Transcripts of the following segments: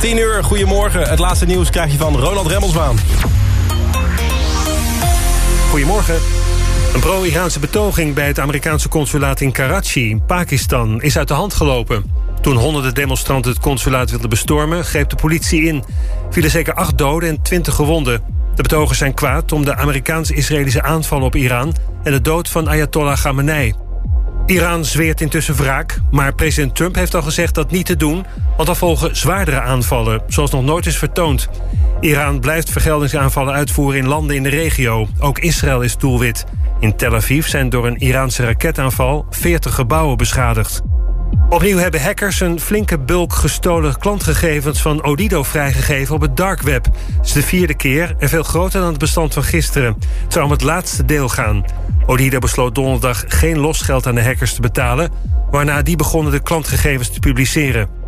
10 uur, goedemorgen. Het laatste nieuws krijg je van Ronald Remmelsbaan. Goedemorgen. Een pro-Iraanse betoging bij het Amerikaanse consulaat in Karachi, Pakistan, is uit de hand gelopen. Toen honderden demonstranten het consulaat wilden bestormen, greep de politie in. Vielen zeker acht doden en twintig gewonden. De betogers zijn kwaad om de Amerikaans-Israëlische aanval op Iran en de dood van Ayatollah Khamenei. Iran zweert intussen wraak, maar president Trump heeft al gezegd dat niet te doen... want er volgen zwaardere aanvallen, zoals nog nooit is vertoond. Iran blijft vergeldingsaanvallen uitvoeren in landen in de regio. Ook Israël is doelwit. In Tel Aviv zijn door een Iraanse raketaanval 40 gebouwen beschadigd. Opnieuw hebben hackers een flinke bulk gestolen klantgegevens van Odido vrijgegeven op het dark web. Het is de vierde keer en veel groter dan het bestand van gisteren. Het zou om het laatste deel gaan. Odido besloot donderdag geen losgeld aan de hackers te betalen, waarna die begonnen de klantgegevens te publiceren.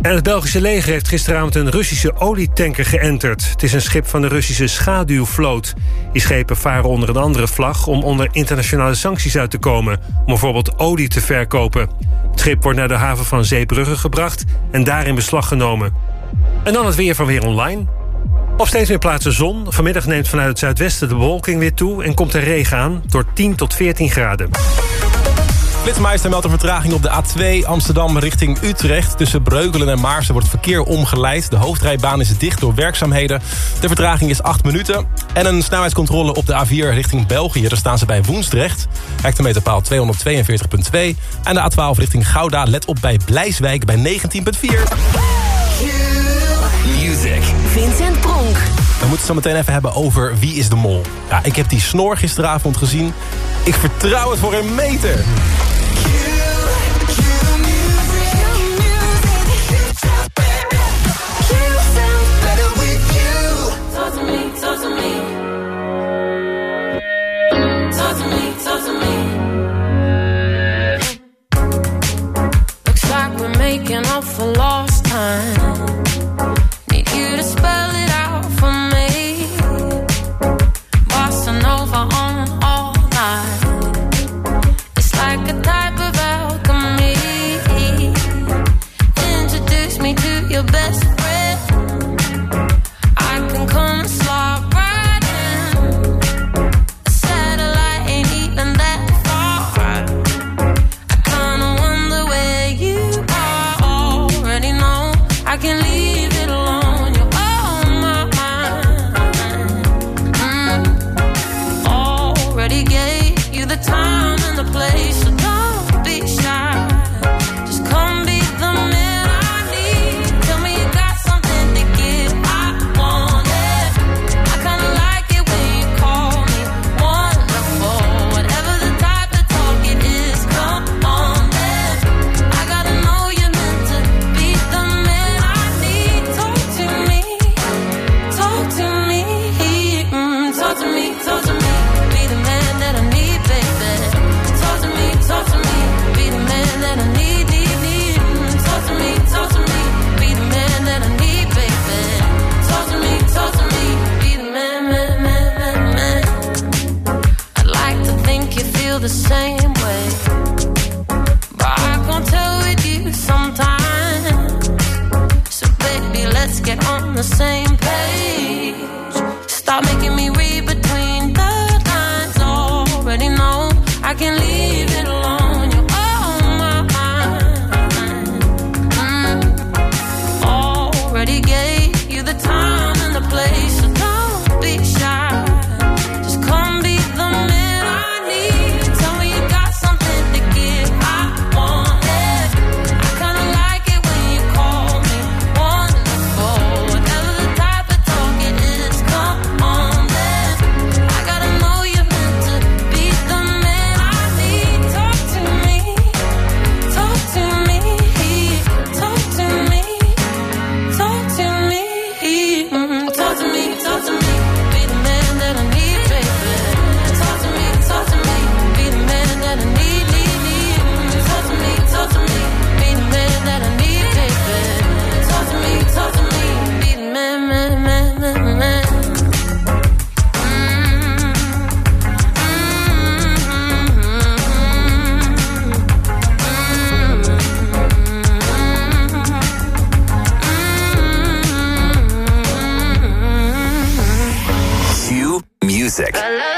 En het Belgische leger heeft gisteravond een Russische olietanker geënterd. Het is een schip van de Russische schaduwvloot. Die schepen varen onder een andere vlag om onder internationale sancties uit te komen... om bijvoorbeeld olie te verkopen. Het schip wordt naar de haven van Zeebrugge gebracht en daar in beslag genomen. En dan het weer van Weer Online. Op steeds meer plaatsen zon. Vanmiddag neemt vanuit het zuidwesten de bewolking weer toe... en komt er regen aan door 10 tot 14 graden. Flitsmeister meldt een vertraging op de A2 Amsterdam richting Utrecht. Tussen Breukelen en Maarsen wordt verkeer omgeleid. De hoofdrijbaan is dicht door werkzaamheden. De vertraging is 8 minuten. En een snelheidscontrole op de A4 richting België. Daar staan ze bij Woensdrecht. Hectometerpaal 242.2. En de A12 richting Gouda. Let op bij Blijswijk bij 19.4. Music. Vincent Pronk. We moeten het zo meteen even hebben over wie is de mol. Ja, ik heb die snor gisteravond gezien. Ik vertrouw het voor een meter. On the same page. Stop making me read between the lines. Already know I can leave back.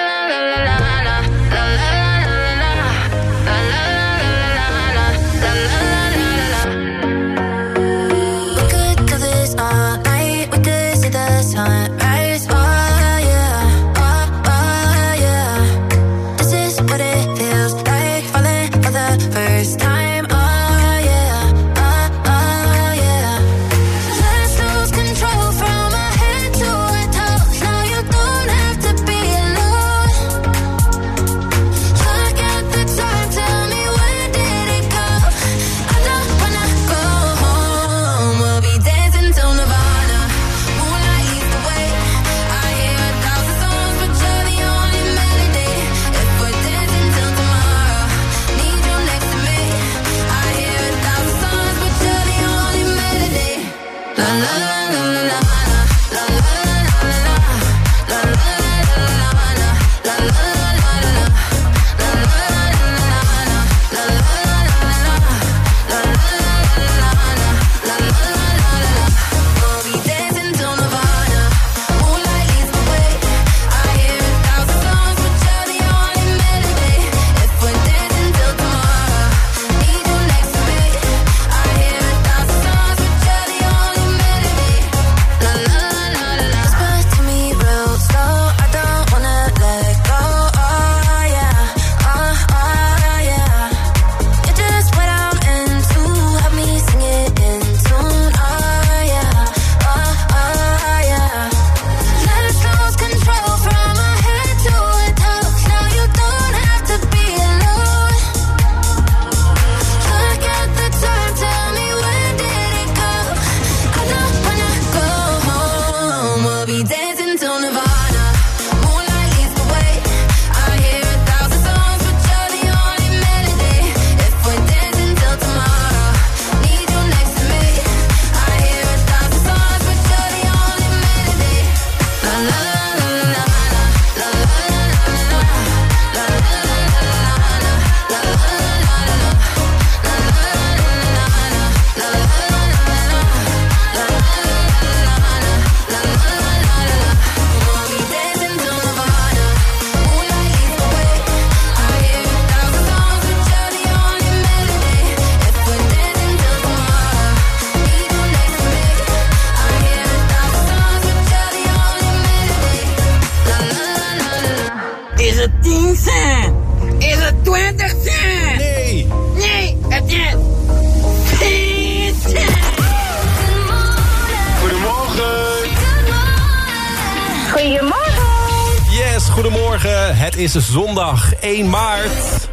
Zondag 1 maart.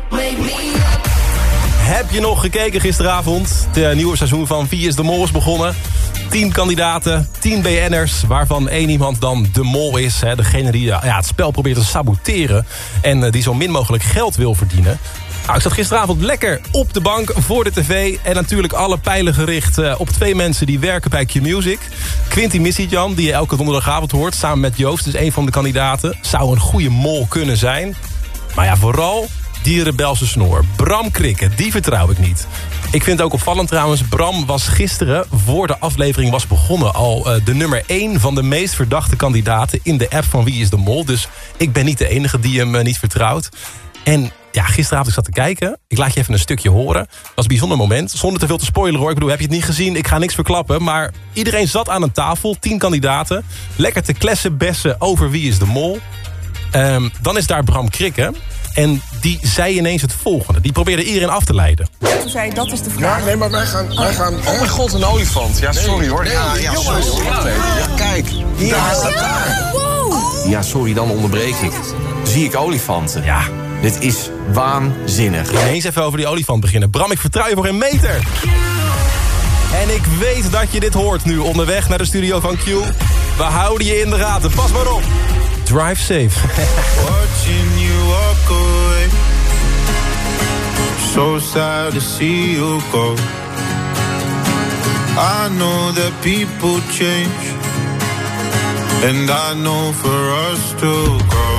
Heb je nog gekeken gisteravond? Het nieuwe seizoen van Wie is de Mol is begonnen. 10 kandidaten, 10 BN'ers, waarvan één iemand dan de mol is. Hè, degene die ja, het spel probeert te saboteren... en eh, die zo min mogelijk geld wil verdienen. Nou, ik zat gisteravond lekker op de bank voor de tv... en natuurlijk alle pijlen gericht eh, op twee mensen die werken bij Q-Music. Quinty Missitjan, die je elke donderdagavond hoort... samen met Joost, dus een van de kandidaten. Zou een goede mol kunnen zijn. Maar ja, vooral die rebelse snor. Bram Krikke, die vertrouw ik niet. Ik vind het ook opvallend trouwens. Bram was gisteren, voor de aflevering was begonnen... al eh, de nummer 1 van de meest verdachte kandidaten... in de app van Wie is de Mol. Dus ik ben niet de enige die hem eh, niet vertrouwt. En ja, gisteravond ik zat te kijken. Ik laat je even een stukje horen. Dat was een bijzonder moment. Zonder te veel te spoileren hoor. Ik bedoel, heb je het niet gezien? Ik ga niks verklappen. Maar iedereen zat aan een tafel. Tien kandidaten. Lekker te klessen, bessen over Wie is de Mol. Ehm, dan is daar Bram Krikke. En die zei ineens het volgende. Die probeerde iedereen af te leiden. Toen zei je, dat is de vraag. Ja, nee, maar wij gaan... Wij gaan Oh mijn god, een olifant. Ja, sorry hoor. nee, ja, ja, jongens. sorry. Ja, kijk. Hier Daar staat staat daar. Ja, sorry, dan onderbreek ik. Zie ik olifanten. Ja, Dit is waanzinnig. ineens even over die olifant beginnen. Bram, ik vertrouw je voor een meter. En ik weet dat je dit hoort nu onderweg naar de studio van Q. We houden je in de gaten. Pas maar op. Drive safe. Watching you walk away. So sad to see you go. I know that people change. And I know for us to grow.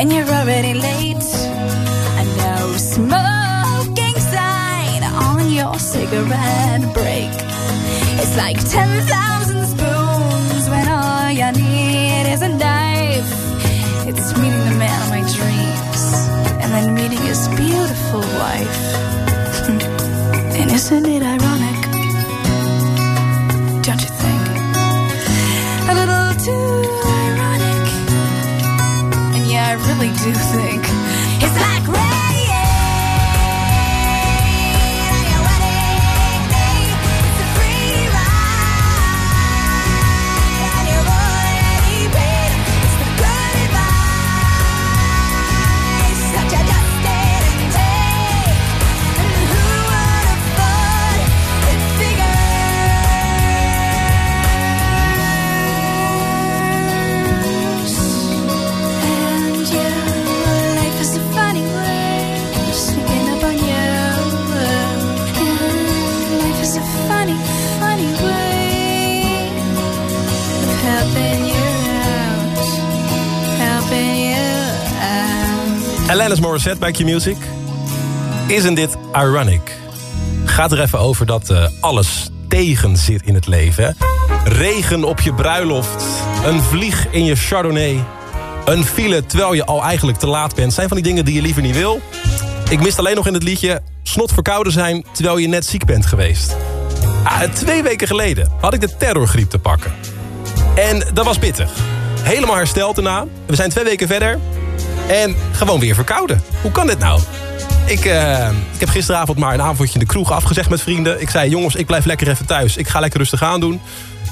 when you're already late. A no smoking sign on your cigarette break. It's like 10,000 spoons when all you need is a knife. It's meeting the man of my dreams and then meeting his beautiful wife. and isn't it ironic? really do think Alanis Morissette bij Q-Music. Isn't dit ironic? Gaat er even over dat eh, alles tegen zit in het leven. Regen op je bruiloft. Een vlieg in je chardonnay. Een file terwijl je al eigenlijk te laat bent. Zijn van die dingen die je liever niet wil. Ik mist alleen nog in het liedje... snot verkouden zijn terwijl je net ziek bent geweest. Ah, twee weken geleden had ik de terrorgriep te pakken. En dat was pittig. Helemaal hersteld daarna. We zijn twee weken verder. En gewoon weer verkouden. Hoe kan dit nou? Ik, eh, ik heb gisteravond maar een avondje in de kroeg afgezegd met vrienden. Ik zei, jongens, ik blijf lekker even thuis. Ik ga lekker rustig aan doen.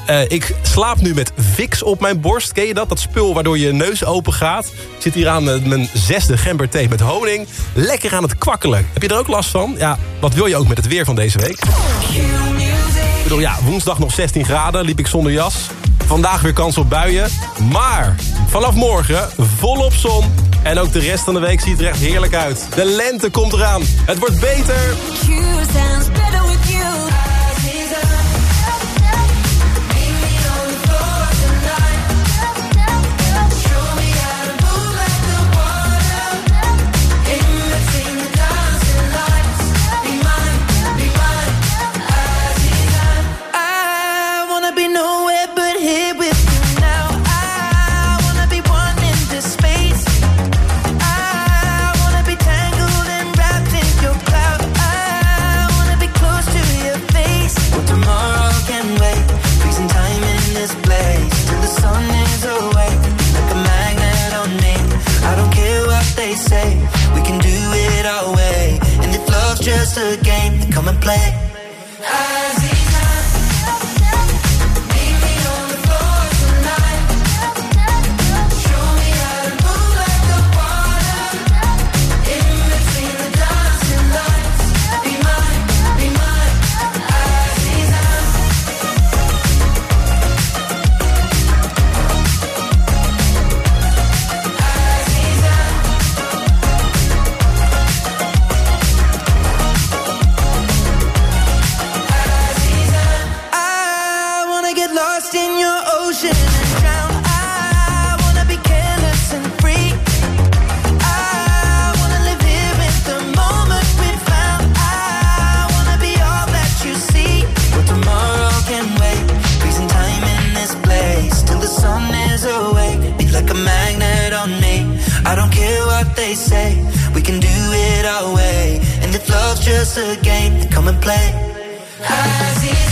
Eh, ik slaap nu met Vicks op mijn borst. Ken je dat? Dat spul waardoor je neus open gaat. Ik zit hier aan eh, mijn zesde gemberthee met honing. Lekker aan het kwakkelen. Heb je er ook last van? Ja, wat wil je ook met het weer van deze week? Ik bedoel, ja, woensdag nog 16 graden, liep ik zonder jas. Vandaag weer kans op buien. Maar vanaf morgen volop zon. En ook de rest van de week ziet er echt heerlijk uit. De lente komt eraan. Het wordt beter. Just a game, come and play. Just a game, come and play. Dit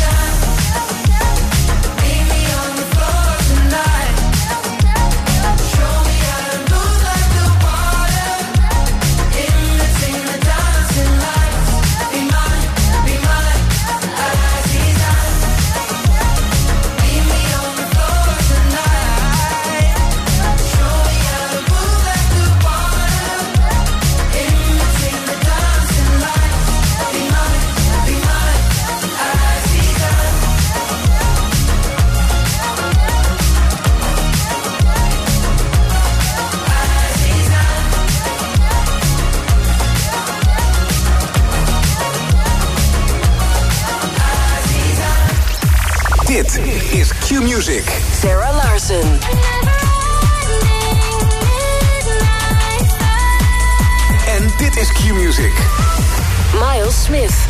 Smith.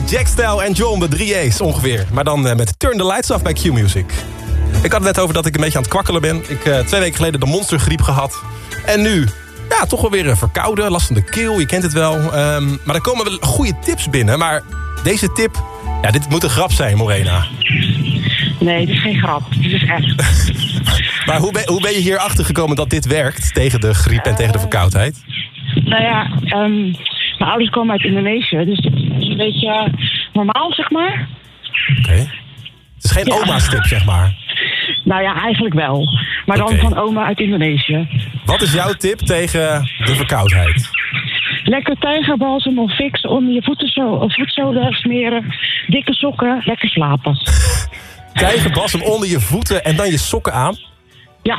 Jack Style en John, de 3A's ongeveer. Maar dan eh, met Turn the Lights Off bij Q-Music. Ik had het net over dat ik een beetje aan het kwakkelen ben. Ik heb twee weken geleden de monstergriep gehad. En nu, ja, toch wel weer een verkouden, last van de keel, je kent het wel. Ehm, maar er komen wel goede tips binnen. Maar deze tip, ja, dit moet een grap zijn, Morena. Nee, het is geen grap. Het is echt. Maar hoe ben, hoe ben je hier achter gekomen dat dit werkt tegen de griep en tegen de verkoudheid? nou ja, ehm, mijn ouders komen uit Indonesië, dus beetje normaal, zeg maar. Oké. Het is geen Ja. oma's tip, zeg maar. Nou ja, eigenlijk wel. Maar dan van oma uit Indonesië. Wat is jouw tip tegen de verkoudheid? Lekker tijgerbalsem of fix onder je voeten zo, of voetzolen smeren. Dikke sokken, lekker slapen. Tijgerbas onder je voeten en dan je sokken aan. Ja,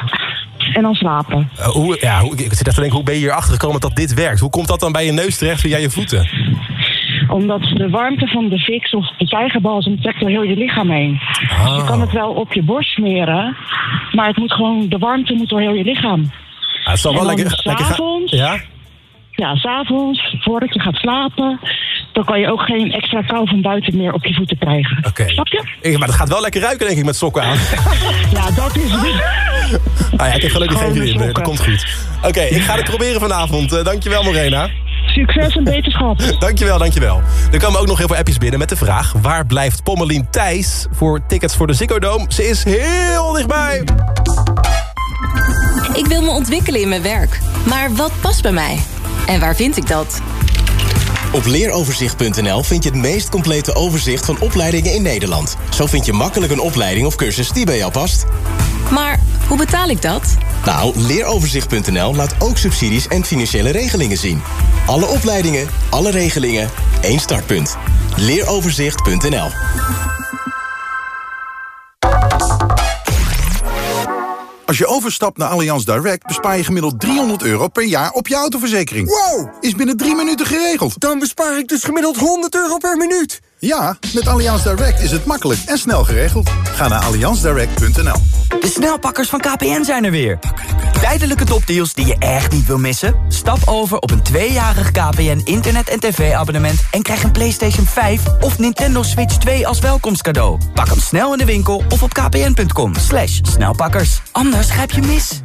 en dan slapen. Eh, hoe, ja, hoe, ik zit echt te denken, hoe ben je hier achter gekomen dat dit werkt? Hoe komt dat dan bij je neus terecht via je voeten? Omdat de warmte van de fix of de tijgerbalsem trekt door heel je lichaam heen. Dus je kan het wel op je borst smeren, maar het moet gewoon, de warmte moet door heel je lichaam. Ah, het zal wel lekker, lekker gaan. s'avonds? Ja? Ja, s'avonds, voordat je gaat slapen, dan kan je ook geen extra kou van buiten meer op je voeten krijgen. Oké. Snap je? Maar dat gaat wel lekker ruiken, denk ik, met sokken aan. Ja, dat is het. Ah ja, ik heb gelukkig geen vriendin. Dat komt goed. Oké, ik ga het proberen vanavond. Eh, dankjewel, Morena. Succes en beterschap. Dankjewel, dankjewel. Er komen ook nog heel veel appjes binnen met de vraag... waar blijft Pommelien Thijs voor tickets voor de Ziggo Dome? Ze is heel dichtbij. Ik wil me ontwikkelen in mijn werk. Maar wat past bij mij? En waar vind ik dat? Op leeroverzicht.nl vind je het meest complete overzicht van opleidingen in Nederland. Zo vind je makkelijk een opleiding of cursus die bij jou past. Maar hoe betaal ik dat? Nou, leeroverzicht.nl laat ook subsidies en financiële regelingen zien. Alle opleidingen, alle regelingen, één startpunt. Leeroverzicht.nl Als je overstapt naar Allianz Direct bespaar je gemiddeld 300 euro per jaar op je autoverzekering. Wow! Is binnen drie minuten geregeld. Dan bespaar ik dus gemiddeld 100 euro per minuut. Ja, met Allianz Direct is het makkelijk en snel geregeld. Ga naar allianzdirect.nl. De snelpakkers van KPN zijn er weer. Tijdelijke topdeals die je echt niet wil missen? Stap over op een tweejarig KPN internet- en tv-abonnement... en krijg een PlayStation 5 of Nintendo Switch 2 als welkomstcadeau. Pak hem snel in de winkel of op kpn.com. Slash snelpakkers. Anders grijp je mis.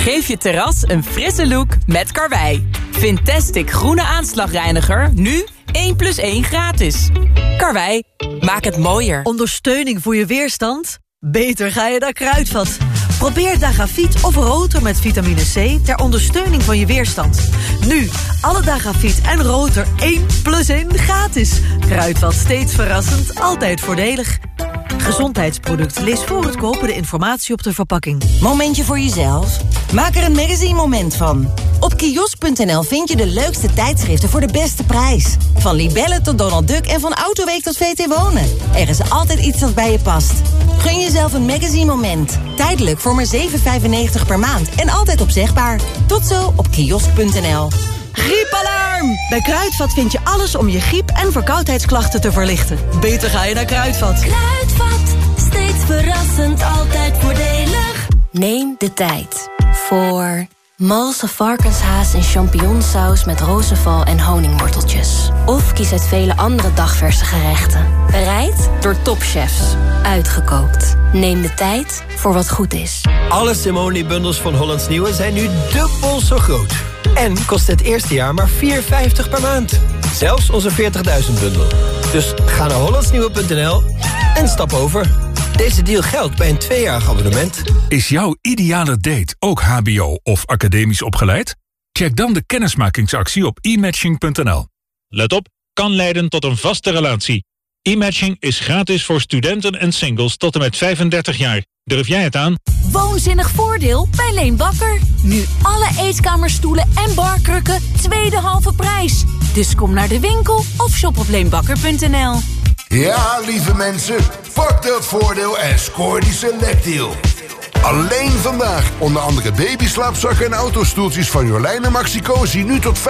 Geef je terras een frisse look met Karwei. Fantastic groene aanslagreiniger, nu 1 plus 1 gratis. Karwei, maak het mooier. Ondersteuning voor je weerstand? Beter ga je naar Kruidvat. Probeer Dagafiet of Rotor met vitamine C ter ondersteuning van je weerstand. Nu, alle Dagafiet en Rotor 1 plus 1 gratis. Kruidvat steeds verrassend, altijd voordelig. Gezondheidsproduct. Lees voor het kopen de informatie op de verpakking. Momentje voor jezelf? Maak er een magazine moment van. Op kiosk.nl vind je de leukste tijdschriften voor de beste prijs. Van Libelle tot Donald Duck en van Autoweek tot VT Wonen. Er is altijd iets dat bij je past. Gun jezelf een magazine moment. Tijdelijk voor maar 7,95 per maand en altijd opzegbaar. Tot zo op kiosk.nl. Griepalarm! Bij Kruidvat vind je alles om je griep- en verkoudheidsklachten te verlichten. Beter ga je naar Kruidvat. Kruidvat, steeds verrassend, altijd voordelig. Neem de tijd voor malse varkenshaas in champignonsaus met rozenval en honingworteltjes. Of kies uit vele andere dagverse gerechten. Bereid door topchefs. Uitgekookt. Neem de tijd voor wat goed is. Alle Simone-bundels van Hollands Nieuwe zijn nu dubbel zo groot. En kost het eerste jaar maar 4,50 per maand. Zelfs onze 40.000 bundel. Dus ga naar hollandsnieuwe.nl en stap over. Deze deal geldt bij een tweejarig abonnement. Is jouw ideale date ook hbo of academisch opgeleid? Check dan de kennismakingsactie op e-matching.nl. Let op, kan leiden tot een vaste relatie. E-matching is gratis voor studenten en singles tot en met 35 jaar. Durf jij het aan? Woonzinnig voordeel bij Leen Bakker. Nu alle eetkamerstoelen en barkrukken tweede halve prijs. Dus kom naar de winkel of shop op leenbakker.nl. Ja, lieve mensen, pak dat voordeel en scoor die selectdeal. Alleen vandaag onder andere babyslaapzakken en autostoeltjes van Jolijn en Maxi Cosi nu tot 25%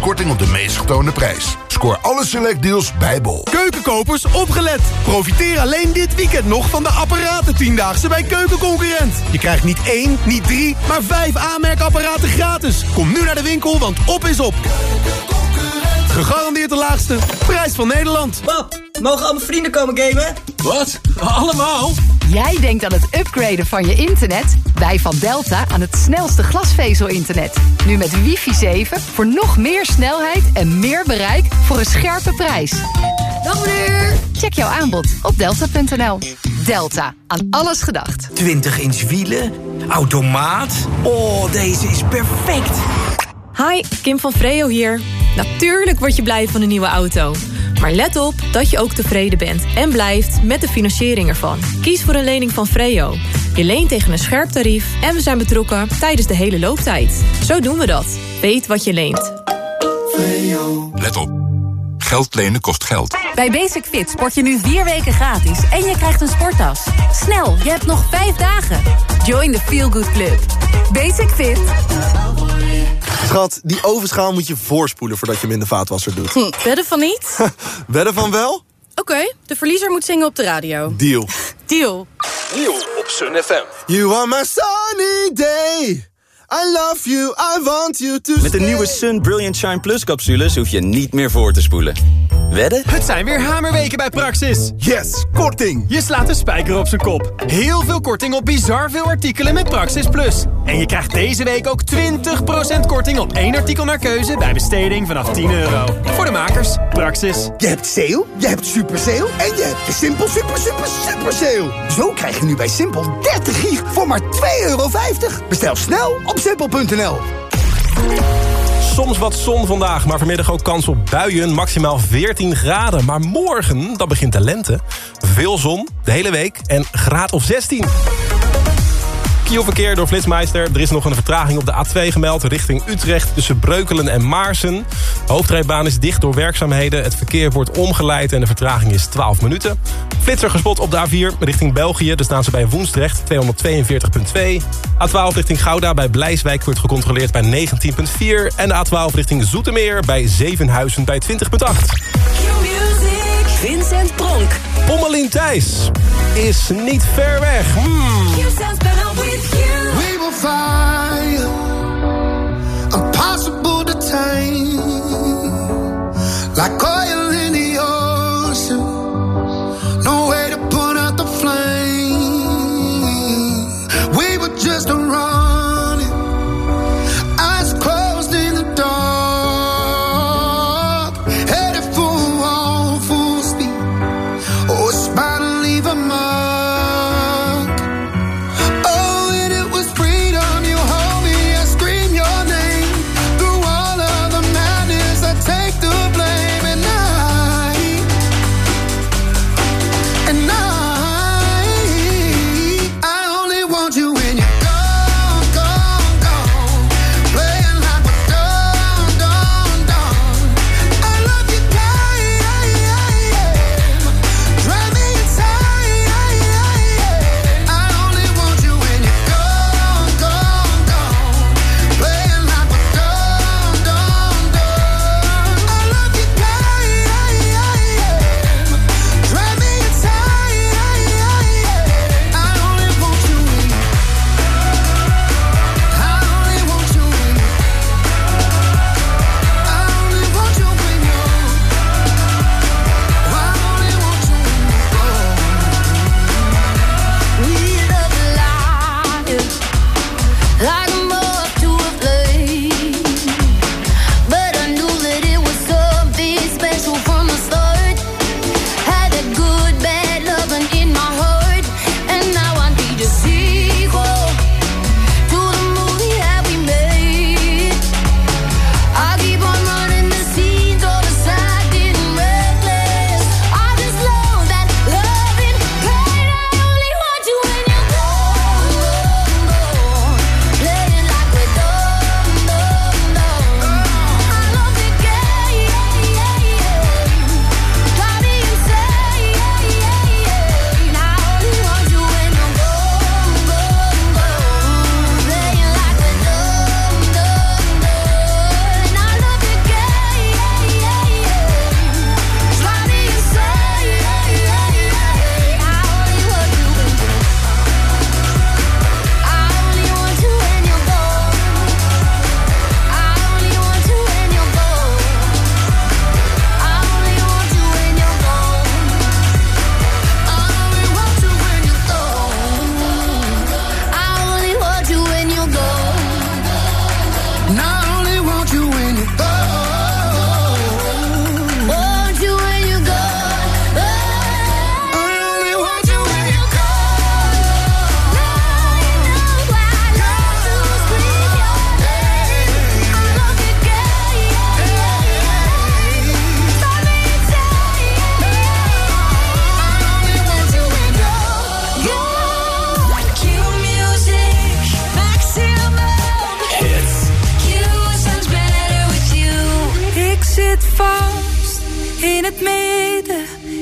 korting op de meest getoonde prijs. Scoor alle selectdeals bij Bol. Keukenkopers, opgelet! Profiteer alleen dit weekend nog van de apparaten tiendaagse bij Keukenconcurrent. Je krijgt niet één, niet drie, maar vijf aanmerkapparaten gratis. Kom nu naar de winkel, want op is op. Gegarandeerd de laagste prijs van Nederland. Pap, mogen al mijn vrienden komen gamen? Wat? Allemaal? Jij denkt aan het upgraden van je internet? Wij van Delta aan het snelste glasvezel-internet. Nu met wifi 7 voor nog meer snelheid en meer bereik voor een scherpe prijs. Dag meneer! Check jouw aanbod op delta.nl. Delta, aan alles gedacht. 20 inch wielen, automaat. Oh, deze is perfect. Hi, Kim van Freo hier. Natuurlijk word je blij van een nieuwe auto. Maar let op dat je ook tevreden bent en blijft met de financiering ervan. Kies voor een lening van Freo. Je leent tegen een scherp tarief en we zijn betrokken tijdens de hele looptijd. Zo doen we dat. Weet wat je leent. Let op. Geld lenen kost geld. Bij Basic Fit sport je nu vier weken gratis en je krijgt een sporttas. Snel, je hebt nog vijf dagen. Join the Feel Good Club. Basic Fit. Schat, die ovenschaal moet je voorspoelen voordat je hem in de vaatwasser doet. Hm, wedden van niet? Wedden van wel? Oké, de verliezer moet zingen op de radio. Deal. Deal. Deal op Sun FM. You are my sunny day. I love you, I want you to Met de nieuwe Sun Brilliant Shine Plus capsules hoef je niet meer voor te spoelen. Wedden? Het zijn weer hamerweken bij Praxis. Yes, korting. Je slaat de spijker op zijn kop. Heel veel korting op bizar veel artikelen met Praxis Plus. En je krijgt deze week ook 20% korting op één artikel naar keuze bij besteding vanaf 10 euro. Voor de makers, Praxis. Je hebt sale, je hebt super sale en je hebt de Simpel super super super sale. Zo krijg je nu bij Simpel 30 gig voor maar 2,50 euro. Bestel snel op simpel.nl. Soms wat zon vandaag, maar vanmiddag ook kans op buien. Maximaal 14 graden. Maar morgen, dan begint de lente. Veel zon, de hele week en graad of 16. Kielverkeer door Flitsmeister. Er is nog een vertraging op de A2 gemeld richting Utrecht... tussen Breukelen en Maarsen. De hoofdrijbaan is dicht door werkzaamheden. Het verkeer wordt omgeleid en de vertraging is 12 minuten. Flitser gespot op de A4 richting België. Daar staan ze bij Woensdrecht 242.2. A12 richting Gouda bij Blijswijk wordt gecontroleerd bij 19.4. En de A12 richting Zoetermeer bij Zevenhuizen bij 20.8. Vincent Pronk. Pommelien Thijs is niet ver weg. Hmm. We will find impossible to tame, like oil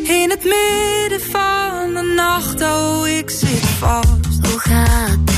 in het midden van de nacht, oh ik zit vast. Hoe gaat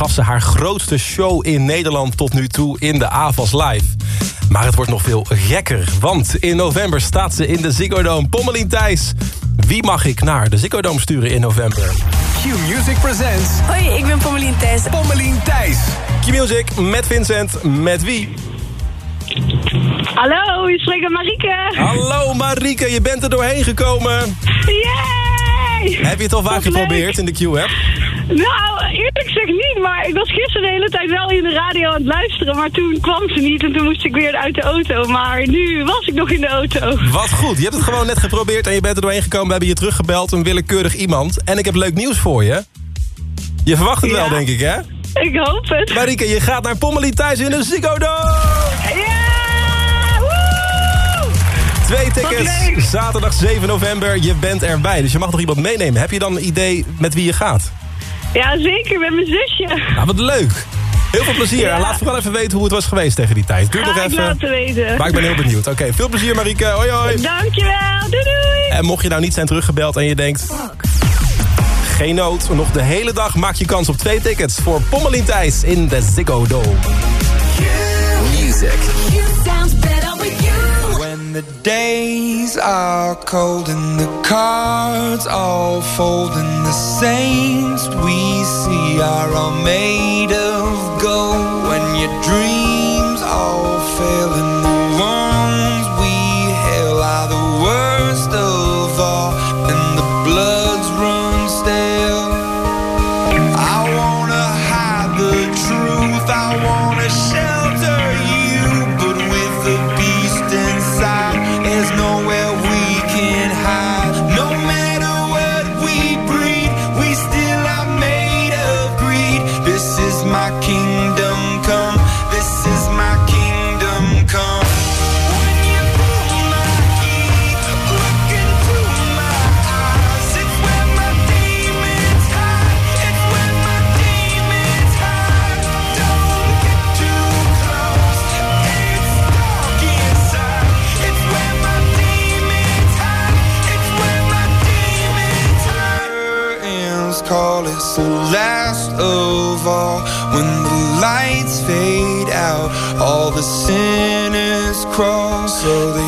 gaf ze haar grootste show in Nederland tot nu toe in de AVAS Live. Maar het wordt nog veel gekker, want in november staat ze in de Ziggo Dome. Pommelien Thijs, wie mag ik naar de Ziggo Dome sturen in november? Q-Music presents Hoi, ik ben Pommelien Thijs. Pommelien Thijs. Q-Music met Vincent, met wie? Hallo, je spreekt met Marieke. Hallo Marieke, je bent er doorheen gekomen. Yay! Heb je het al vaak leuk. geprobeerd in de Q-app? Nou, maar ik was gisteren de hele tijd wel in de radio aan het luisteren, maar toen kwam ze niet en toen moest ik weer uit de auto. Maar nu was ik nog in de auto. Wat goed, je hebt het gewoon net geprobeerd en je bent er doorheen gekomen. We hebben je teruggebeld, een willekeurig iemand. En ik heb leuk nieuws voor je. Je verwacht het wel, denk ik, hè? Ik hoop het. Marieke, je gaat naar Pommelie thuis in de Ziggo! Twee tickets, zaterdag 7 november. Je bent erbij, dus je mag nog iemand meenemen. Heb je dan een idee met wie je gaat? Ja, zeker, met mijn zusje. Nou, wat leuk. Heel veel plezier. En laat vooral even weten hoe het was geweest tegen die tijd. Doe Ga nog ik even. laten weten. Maar ik ben heel benieuwd. Oké, veel plezier Marieke. Hoi hoi. Dankjewel, doei doei. En mocht je nou niet zijn teruggebeld en je denkt... Geen nood, nog de hele dag maak je kans op twee tickets... voor Pommelien Thijs in de Ziggo Dome. Music. The days are cold and the cards all fold and the saints we see are all made cross. So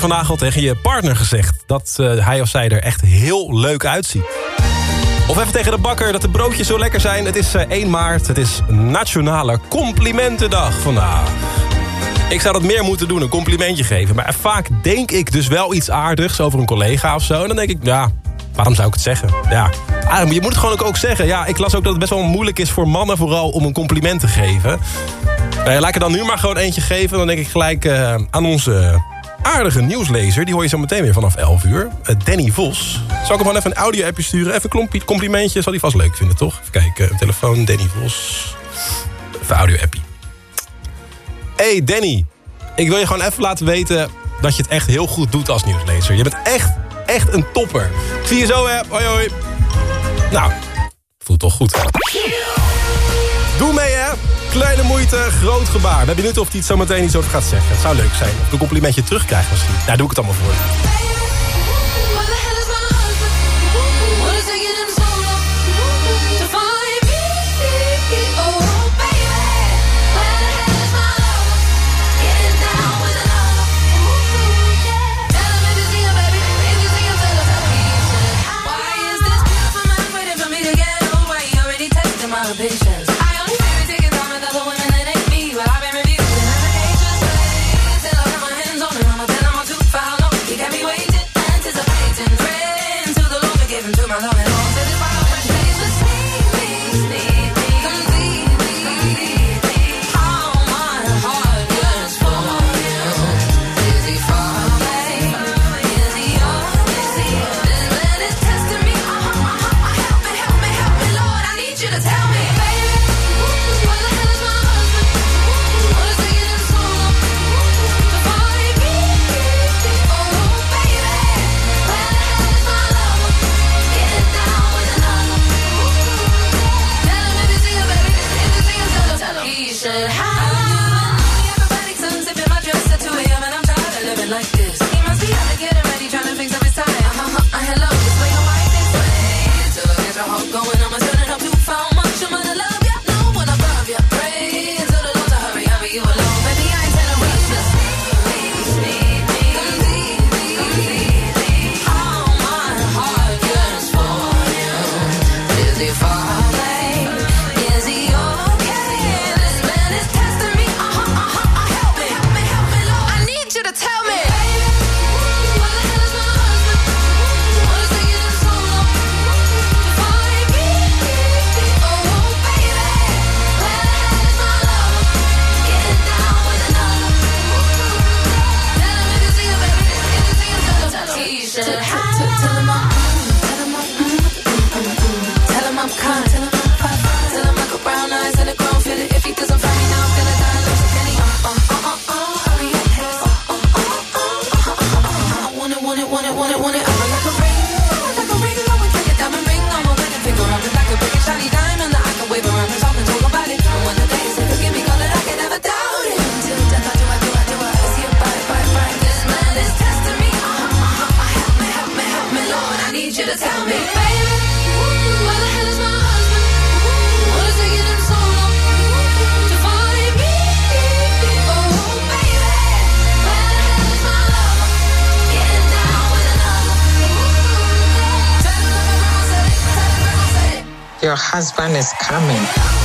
vandaag al tegen je partner gezegd dat eh, hij of zij er echt heel leuk uitziet? Of even tegen de bakker dat de broodjes zo lekker zijn. Het is eh, 1 maart, het is Nationale Complimentendag vandaag. Ik zou dat meer moeten doen, een complimentje geven. Maar vaak denk ik dus wel iets aardigs over een collega of zo. En dan denk ik, ja, waarom zou ik het zeggen? Ja, ah, je moet het gewoon ook, zeggen. Ja, ik las ook dat het best wel moeilijk is voor mannen vooral om een compliment te geven. Eh, laat ik er dan nu maar gewoon eentje geven. Dan denk ik gelijk eh, aan onze aardige nieuwslezer. Die hoor je zo meteen weer vanaf 11 uur. Eh, Danny Vos. Zal ik hem gewoon even een audio-appje sturen? Even een complimentje. Zal hij vast leuk vinden, toch? Even kijken. Telefoon, Danny Vos. Even audio-appie. Hey Danny. Ik wil je gewoon even laten weten dat je het echt heel goed doet als nieuwslezer. Je bent echt, echt een topper. Ik zie je zo, hè. Hoi, hoi. Nou, voelt toch goed. Doe mee, hè. Kleine moeite, groot gebaar. Ben benieuwd of hij het zo meteen iets over gaat zeggen. Het zou leuk zijn. Of een complimentje terugkrijg misschien. Daar doe ik het allemaal voor. is coming.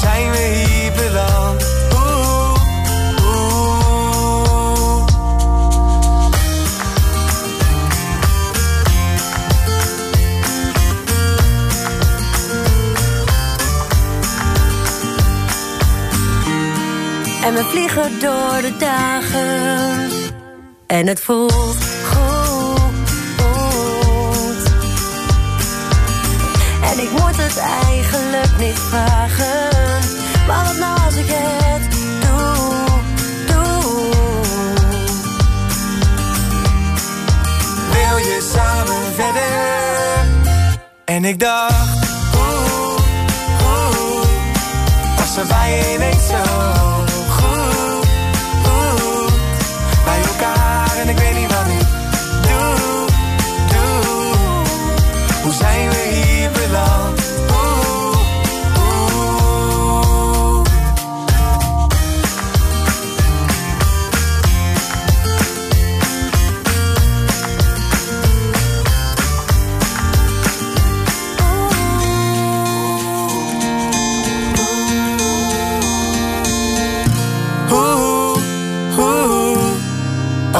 zijn we hier beland. En we vliegen door de dagen. En het voelt. ik moet het eigenlijk niet vragen. En ik dacht, oeh, oeh, oeh bij je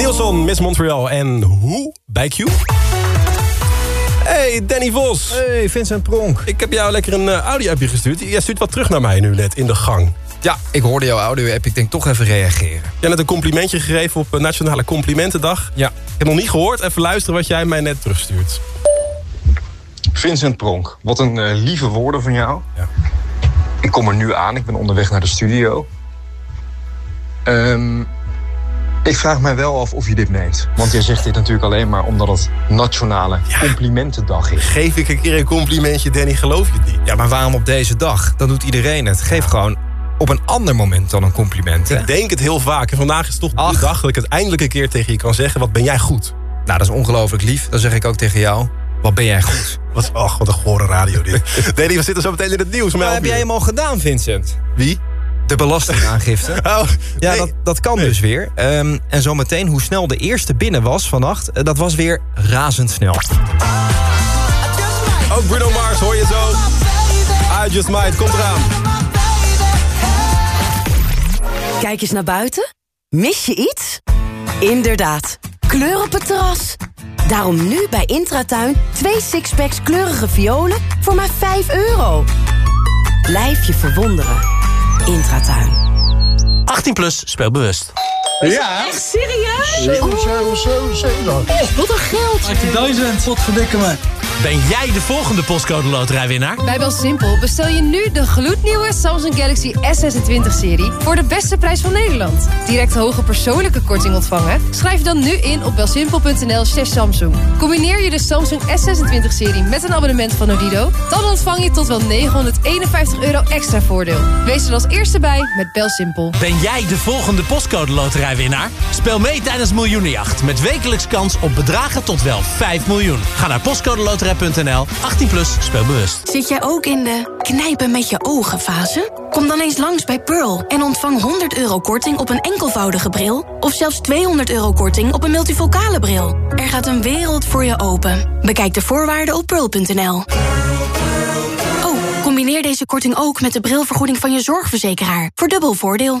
Nielson, Miss Montreal en hoe bij Q? Hey, Danny Vos. Hey, Vincent Pronk. Ik heb jou lekker een uh, audio-appje gestuurd. Jij stuurt wat terug naar mij nu net in de gang. Ja, ik hoorde jouw audio-app. Ik denk toch even reageren. Jij hebt net een complimentje gegeven op eh, Nationale Complimentendag. Ja. Ik heb nog niet gehoord. Even luisteren wat jij mij net terugstuurt. Vincent Pronk, wat een eh, lieve woorden van jou. Ja. Ik kom er nu aan, ik ben onderweg naar de studio. Ehm, ik vraag mij wel af of je dit meent. Want jij zegt dit natuurlijk alleen maar omdat het Nationale Complimentendag is. Geef ik een keer een complimentje, Danny, geloof je het niet? Ja, maar waarom op deze dag? Dan doet iedereen het. Geef gewoon op een ander moment dan een compliment. Hè? Ik denk het heel vaak. En vandaag is toch de dag dat ik het eindelijk een keer tegen je kan zeggen. Wat ben jij goed? Nou, dat is ongelooflijk lief. Dan zeg ik ook tegen jou. Wat ben jij goed? Wat, ach, wat een gore radio dit. Danny, we zitten zo meteen in het nieuws. Maar heb jij hem al gedaan, Vincent? Wie? De belastingaangifte. Oh, ja, nee. dat, dat kan dus weer. Um, en zometeen hoe snel de eerste binnen was vannacht... Uh, dat was weer razendsnel. Ook Bruno Mars hoor je zo. I Just Might, komt eraan. Kijk eens naar buiten. Mis je iets? Inderdaad, kleur op het terras. Daarom nu bij Intratuin twee sixpacks kleurige violen voor maar 5 euro. Blijf je verwonderen. Intratuin. 18 plus, speel bewust. Ja? Echt serieus? 7, 7, 7, 7. Oh, wat een geld. 18.000. Wat verdikken me. Ben jij de volgende postcode loterijwinnaar? Bij BelSimpel bestel je nu de gloednieuwe Samsung Galaxy S26-serie... voor de beste prijs van Nederland. Direct hoge persoonlijke korting ontvangen? Schrijf dan nu in op belsimpel.nl slash Samsung. Combineer je de Samsung S26-serie met een abonnement van Odido... dan ontvang je tot wel 951 euro extra voordeel. Wees er als eerste bij met BelSimpel. Ben jij de volgende postcode loterijwinnaar? Speel mee tijdens Miljoenenjacht... met wekelijks kans op bedragen tot wel 5 miljoen. Ga naar postcode loterij 18 plus, speel bewust. Zit jij ook in de knijpen met je ogen fase? Kom dan eens langs bij Pearl en ontvang 100 euro korting op een enkelvoudige bril... of zelfs 200 euro korting op een multifocale bril. Er gaat een wereld voor je open. Bekijk de voorwaarden op pearl.nl. Oh, combineer deze korting ook met de brilvergoeding van je zorgverzekeraar... voor dubbel voordeel.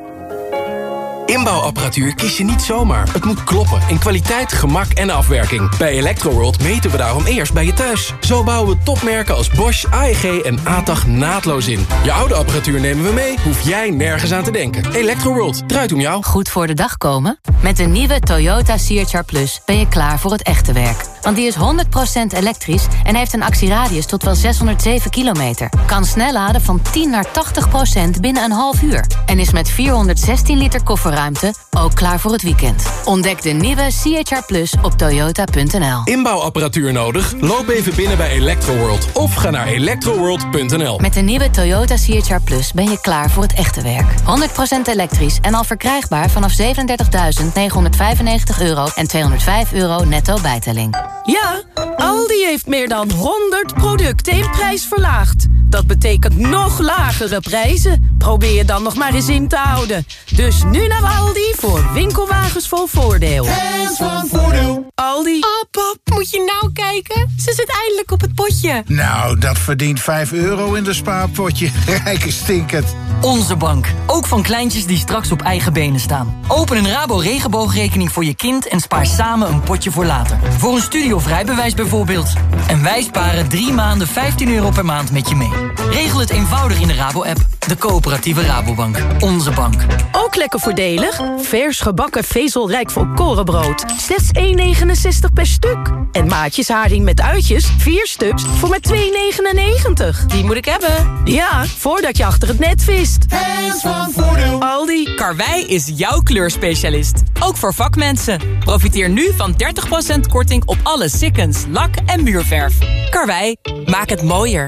Inbouwapparatuur kies je niet zomaar. Het moet kloppen in kwaliteit, gemak en afwerking. Bij Electroworld meten we daarom eerst bij je thuis. Zo bouwen we topmerken als Bosch, AEG en ATAG naadloos in. Je oude apparatuur nemen we mee, hoef jij nergens aan te denken. Electroworld, draait om jou. Goed voor de dag komen? Met de nieuwe Toyota CHR Plus ben je klaar voor het echte werk. Want die is 100% elektrisch en heeft een actieradius tot wel 607 kilometer. Kan snel laden van 10 naar 80% binnen een half uur. En is met 416 liter kofferruimte ook klaar voor het weekend. Ontdek de nieuwe CHR Plus op toyota.nl. Inbouwapparatuur nodig? Loop even binnen bij Electroworld of ga naar electroworld.nl. Met de nieuwe Toyota CHR Plus ben je klaar voor het echte werk. 100% elektrisch en al verkrijgbaar vanaf 37.995 euro en 205 euro netto bijtelling. Ja, Aldi heeft meer dan 100 producten in prijs verlaagd. Dat betekent nog lagere prijzen. Probeer je dan nog maar eens in te houden. Dus nu naar Aldi voor winkelwagens vol voordeel. Hands van voordeel. Aldi. Oh, pap, moet je nou kijken? Ze zit eindelijk op het potje. Nou, dat verdient 5 euro in de spaarpotje. Rijke stinkend. Onze bank. Ook van kleintjes die straks op eigen benen staan. Open een Rabo regenboogrekening voor je kind en spaar samen een potje voor later. Voor een studie of rijbewijs bijvoorbeeld. En wij sparen drie maanden 15 euro per maand met je mee. Regel het eenvoudig in de Rabo-app. De coöperatieve Rabobank. Onze bank. Ook lekker voordelig. Vers gebakken vezelrijk volkorenbrood. Slechts 1,69 per stuk. En maatjes haring met uitjes. 4 stuks voor maar 2,99. Die moet ik hebben. Ja, voordat je achter het net vist. Hands van Voordeel. Aldi. Karwei is jouw kleurspecialist. Ook voor vakmensen. Profiteer nu van 30% korting op alle sikkens, lak en muurverf. Karwei, maak het mooier.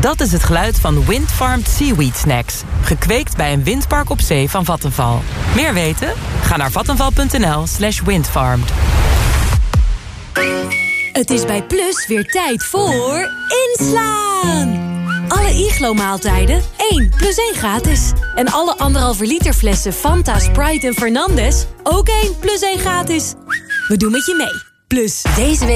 Dat is het geluid van Windfarmed Seaweed Snacks. Gekweekt bij een windpark op zee van Vattenval. Meer weten? Ga naar vattenval.nl slash windfarmed. Het is bij Plus weer tijd voor inslaan. Alle Iglo-maaltijden 1 plus 1 gratis. En alle anderhalve liter flessen Fanta, Sprite en Fernandes ook 1 plus 1 gratis. We doen met je mee. Plus, deze week